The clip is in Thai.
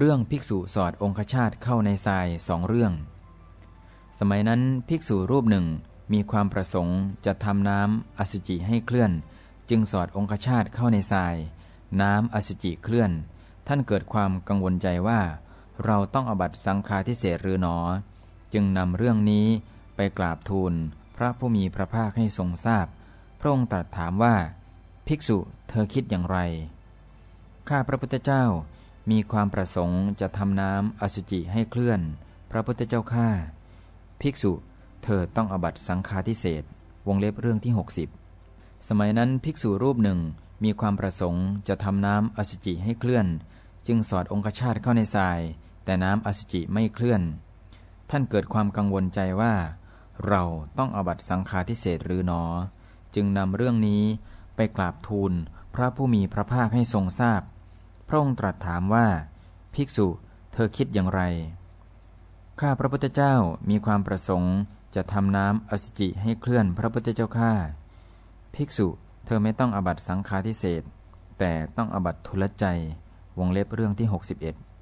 เรื่องภิกษุสอดองคชาตเข้าในทรายสองเรื่อง สมัยนั้นภิกษุรูปหนึ่งมีความประสงค์จะทำน้ำอสุจิให้เคลื่อน จึงสอดองคชาตเข้าในทราย น้ำอสุจิเคลื่อน ท่านเกิดความกังวลใจว่า เราต้องอบัตสังฆาทิเศษหรือหนอ จึงนำเรื่องนี้ไปกราบทูลพระผู้มีพระภาคให้ทรงทราบ พระองค์ตรัสถามว่า ภิกษุเธอคิดอย่างไร ข้าพระพุทธเจ้า มีความประสงค์จะทำน้ำอสุจิให้เคลื่อน พระพุทธเจ้าข้าภิกษุเธอต้องอบัตสังฆาทิเศษวงเล็บเรื่องที่ 60 สมัยนั้นภิกษุรูปหนึ่งมีความประสงค์จะทำน้ำอสุจิให้เคลื่อน จึงสอดองคชาตเข้าในทราย แต่น้ำอสุจิไม่เคลื่อน ท่านเกิดความกังวลใจว่า เราต้องอบัตสังฆาทิเศษหรือหนอ จึงนำเรื่องนี้ไปกราบทูลพระผู้มีพระภาคให้ทรงทราบ พระองค์ตรัสถามว่า ภิกษุ เธอคิดอย่างไร ข้าพระพุทธเจ้ามีความประสงค์จะทำน้ำอสุจิให้เคลื่อนพระพุทธเจ้าข้า ภิกษุ เธอไม่ต้องอบัตสังฆาทิเศษแต่ต้องอบัตทุลใจ วงเล็บเรื่องที่ 61